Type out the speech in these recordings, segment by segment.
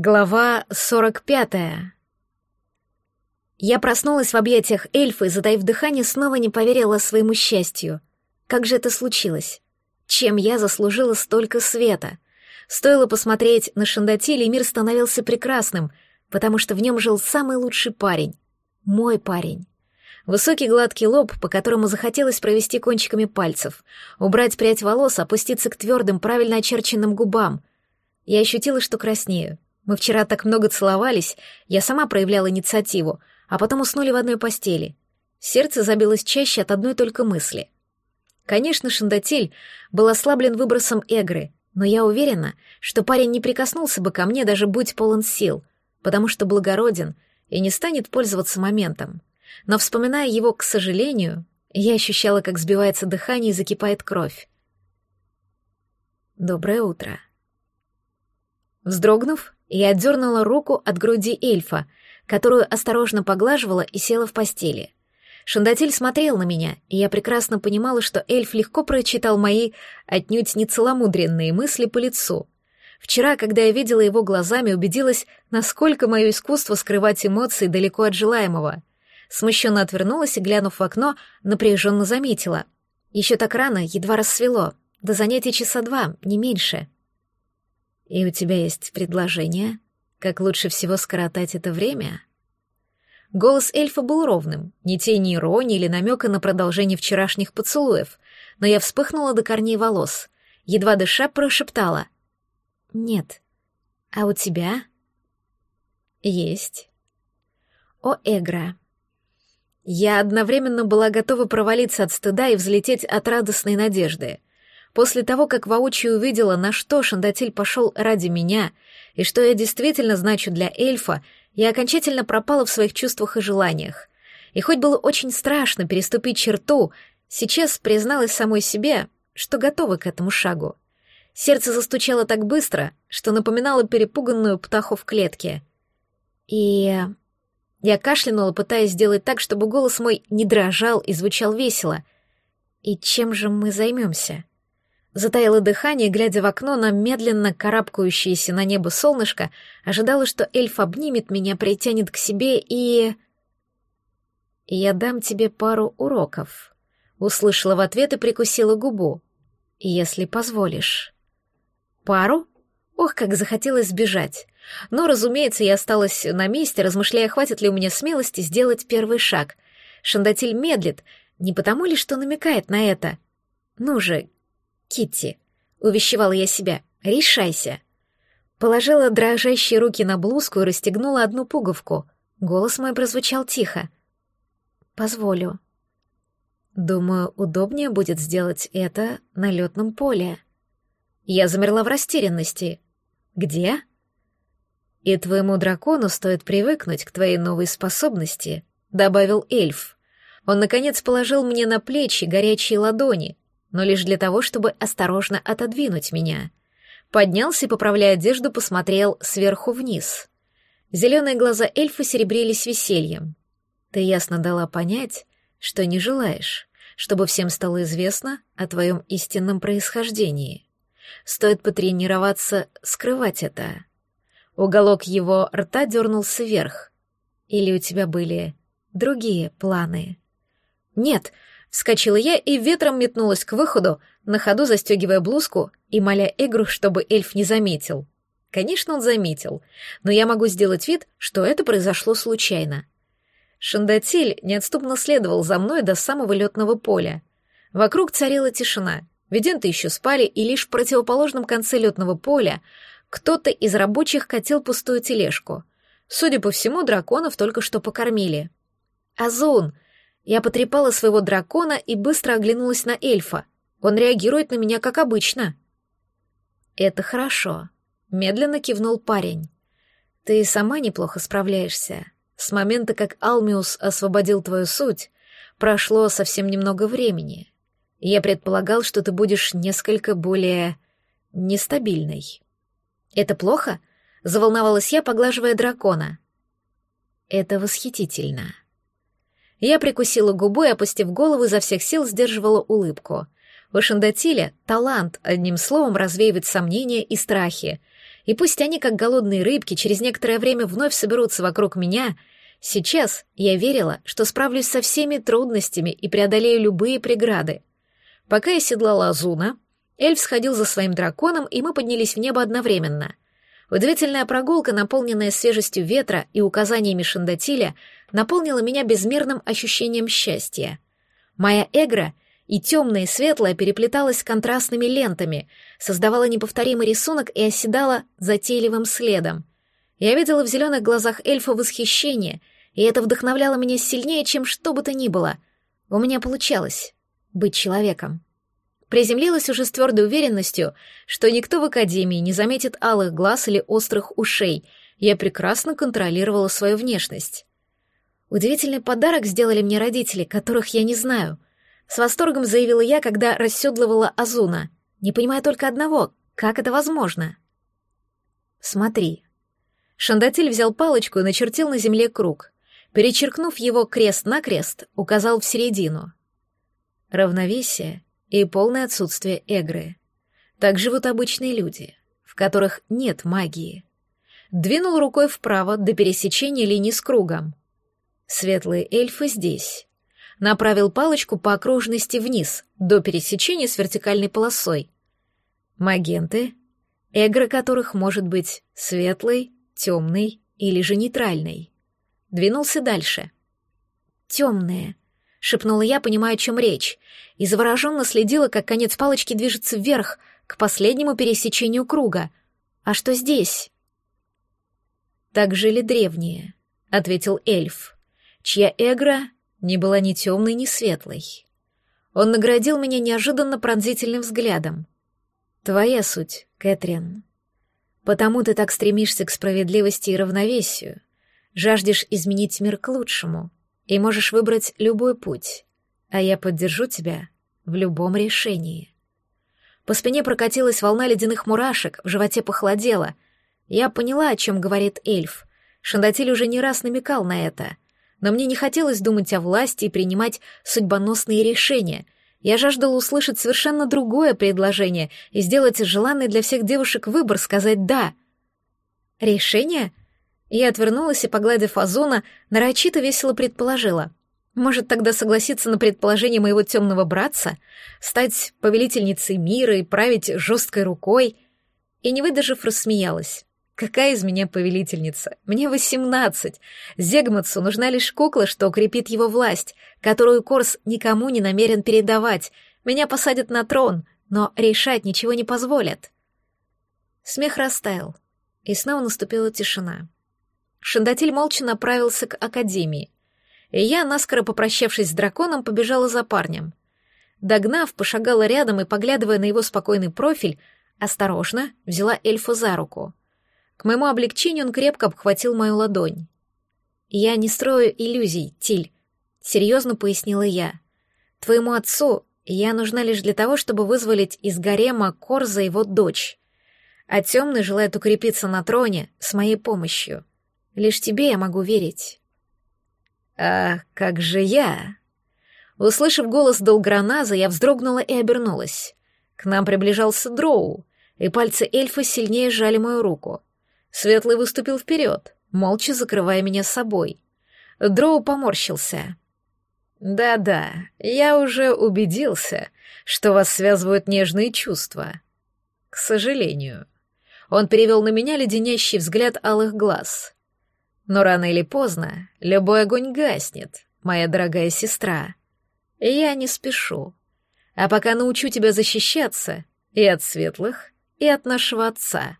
Глава 45. Я проснулась в объятиях эльфа и, затаив дыхание, снова не поверила своему счастью. Как же это случилось? Чем я заслужила столько света? Стоило посмотреть на Шандатиль, и мир становился прекрасным, потому что в нем жил самый лучший парень. Мой парень. Высокий гладкий лоб, по которому захотелось провести кончиками пальцев, убрать прядь волос, опуститься к твердым, правильно очерченным губам. Я ощутила, что краснею. Мы вчера так много целовались, я сама проявляла инициативу, а потом уснули в одной постели. Сердце забилось чаще от одной только мысли. Конечно, Шандатель был ослаблен выбросом эгры, но я уверена, что парень не прикоснулся бы ко мне, даже будь полон сил, потому что благороден и не станет пользоваться моментом. Но, вспоминая его, к сожалению, я ощущала, как сбивается дыхание и закипает кровь. «Доброе утро», Вздрогнув, я отдернула руку от груди эльфа, которую осторожно поглаживала и села в постели. Шандатель смотрел на меня, и я прекрасно понимала, что эльф легко прочитал мои отнюдь не целомудренные мысли по лицу. Вчера, когда я видела его глазами, убедилась, насколько мое искусство скрывать эмоции далеко от желаемого. Смущенно отвернулась и, глянув в окно, напряженно заметила. Еще так рано, едва рассвело. До занятий часа два, не меньше. И у тебя есть предложение, как лучше всего скоротать это время? Голос эльфа был ровным, ни тени иронии или намека на продолжение вчерашних поцелуев, но я вспыхнула до корней волос, едва дыша прошептала. «Нет. А у тебя?» «Есть». «О, Эгра». Я одновременно была готова провалиться от стыда и взлететь от радостной надежды. После того, как воочию увидела, на что Шандатель пошел ради меня, и что я действительно значу для эльфа, я окончательно пропала в своих чувствах и желаниях. И хоть было очень страшно переступить черту, сейчас призналась самой себе, что готова к этому шагу. Сердце застучало так быстро, что напоминало перепуганную птаху в клетке. И... Я кашлянула, пытаясь сделать так, чтобы голос мой не дрожал и звучал весело. «И чем же мы займемся?» Затаило дыхание, глядя в окно на медленно карабкающееся на небо солнышко, ожидала, что эльф обнимет меня, притянет к себе и... «Я дам тебе пару уроков», — услышала в ответ и прикусила губу. «Если позволишь». «Пару?» Ох, как захотелось сбежать. Но, разумеется, я осталась на месте, размышляя, хватит ли у меня смелости сделать первый шаг. Шандатиль медлит, не потому ли, что намекает на это? Ну же, Китти, увещевала я себя, решайся. Положила дрожащие руки на блузку и расстегнула одну пуговку. Голос мой прозвучал тихо. Позволю. Думаю, удобнее будет сделать это на летном поле. Я замерла в растерянности. Где? И твоему дракону стоит привыкнуть к твоей новой способности, добавил эльф. Он наконец положил мне на плечи горячие ладони, но лишь для того, чтобы осторожно отодвинуть меня. Поднялся и, поправляя одежду, посмотрел сверху вниз. Зеленые глаза эльфа серебрились весельем. Ты ясно дала понять, что не желаешь, чтобы всем стало известно о твоем истинном происхождении. Стоит потренироваться скрывать это. Уголок его рта дернулся вверх. Или у тебя были другие планы? Нет, Вскочила я и ветром метнулась к выходу, на ходу застегивая блузку и моля Эгру, чтобы эльф не заметил. Конечно, он заметил, но я могу сделать вид, что это произошло случайно. Шандатиль неотступно следовал за мной до самого летного поля. Вокруг царила тишина, виденты еще спали, и лишь в противоположном конце летного поля кто-то из рабочих катил пустую тележку. Судя по всему, драконов только что покормили. «Азун!» Я потрепала своего дракона и быстро оглянулась на эльфа. Он реагирует на меня, как обычно. «Это хорошо», — медленно кивнул парень. «Ты сама неплохо справляешься. С момента, как Алмиус освободил твою суть, прошло совсем немного времени. Я предполагал, что ты будешь несколько более нестабильной». «Это плохо?» — заволновалась я, поглаживая дракона. «Это восхитительно», я прикусила губу и, опустив голову, изо всех сил сдерживала улыбку. У Шандатиля талант, одним словом, развеивать сомнения и страхи. И пусть они, как голодные рыбки, через некоторое время вновь соберутся вокруг меня, сейчас я верила, что справлюсь со всеми трудностями и преодолею любые преграды. Пока я седлала Азуна, эльф сходил за своим драконом, и мы поднялись в небо одновременно. Удивительная прогулка, наполненная свежестью ветра и указаниями Шандатиля, наполнила меня безмерным ощущением счастья. Моя эгра и темная и светлая переплеталась контрастными лентами, создавала неповторимый рисунок и оседала затейливым следом. Я видела в зеленых глазах эльфа восхищение, и это вдохновляло меня сильнее, чем что бы то ни было. У меня получалось быть человеком. Приземлилась уже с твердой уверенностью, что никто в Академии не заметит алых глаз или острых ушей. Я прекрасно контролировала свою внешность. Удивительный подарок сделали мне родители, которых я не знаю. С восторгом заявила я, когда расседлывала Азуна. Не понимая только одного, как это возможно? Смотри. Шандатель взял палочку и начертил на земле круг. Перечеркнув его крест-накрест, указал в середину. Равновесие и полное отсутствие эгры. Так живут обычные люди, в которых нет магии. Двинул рукой вправо до пересечения линии с кругом. Светлые эльфы здесь. Направил палочку по окружности вниз, до пересечения с вертикальной полосой. Магенты, эгра которых может быть светлой, темной или же нейтральной. Двинулся дальше. Темные, — шепнула я, понимая, о чем речь, и завороженно следила, как конец палочки движется вверх, к последнему пересечению круга. «А что здесь?» «Так жили древние», — ответил эльф, чья эгра не была ни темной, ни светлой. Он наградил меня неожиданно пронзительным взглядом. «Твоя суть, Кэтрин. Потому ты так стремишься к справедливости и равновесию, жаждешь изменить мир к лучшему» и можешь выбрать любой путь, а я поддержу тебя в любом решении. По спине прокатилась волна ледяных мурашек, в животе похолодело. Я поняла, о чем говорит эльф. Шандатиль уже не раз намекал на это. Но мне не хотелось думать о власти и принимать судьбоносные решения. Я жаждала услышать совершенно другое предложение и сделать желанный для всех девушек выбор, сказать «да». «Решение?» Я отвернулась и, погладив Озона, нарочито весело предположила. Может, тогда согласиться на предположение моего темного братца, стать повелительницей мира и править жесткой рукой? И, не выдержав, рассмеялась. Какая из меня повелительница? Мне восемнадцать. Зегматсу нужна лишь кукла, что укрепит его власть, которую Корс никому не намерен передавать. Меня посадят на трон, но решать ничего не позволят. Смех растаял, и снова наступила тишина. Шандатель молча направился к академии, и я, наскоро попрощавшись с драконом, побежала за парнем. Догнав, пошагала рядом и, поглядывая на его спокойный профиль, осторожно взяла эльфа за руку. К моему облегчению он крепко обхватил мою ладонь. «Я не строю иллюзий, Тиль», — серьезно пояснила я. «Твоему отцу я нужна лишь для того, чтобы вызволить из гарема Корза его дочь, а темный желает укрепиться на троне с моей помощью. Лишь тебе я могу верить. А как же я? Услышав голос Долграназа, я вздрогнула и обернулась. К нам приближался Дроу, и пальцы эльфа сильнее сжали мою руку. Светлый выступил вперед, молча закрывая меня собой. Дроу поморщился. «Да-да, я уже убедился, что вас связывают нежные чувства. К сожалению». Он перевел на меня леденящий взгляд алых глаз. Но рано или поздно любой огонь гаснет, моя дорогая сестра. Я не спешу. А пока научу тебя защищаться и от светлых, и от нашего отца.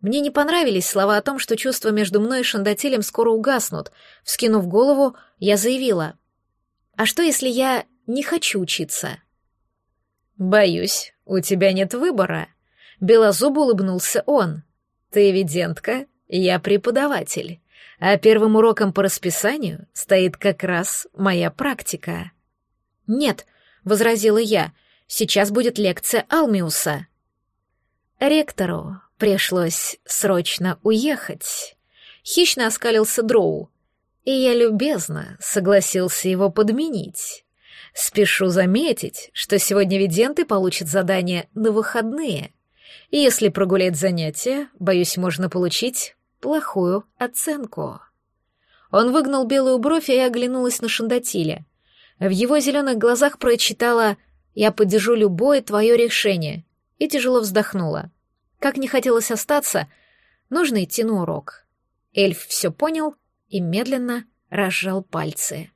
Мне не понравились слова о том, что чувства между мной и Шандателем скоро угаснут. Вскинув голову, я заявила. «А что, если я не хочу учиться?» «Боюсь, у тебя нет выбора», — белозубо улыбнулся он. «Ты эвидентка я преподаватель, а первым уроком по расписанию стоит как раз моя практика. Нет, возразила я, сейчас будет лекция Алмиуса. Ректору пришлось срочно уехать. Хищно оскалился Дроу, и я любезно согласился его подменить. Спешу заметить, что сегодня виденты получат задание на выходные — И если прогулять занятия, боюсь, можно получить плохую оценку. Он выгнал белую бровь, и я оглянулась на Шандатиля. В его зеленых глазах прочитала «Я поддержу любое твое решение» и тяжело вздохнула. Как не хотелось остаться, нужно идти на урок. Эльф все понял и медленно разжал пальцы.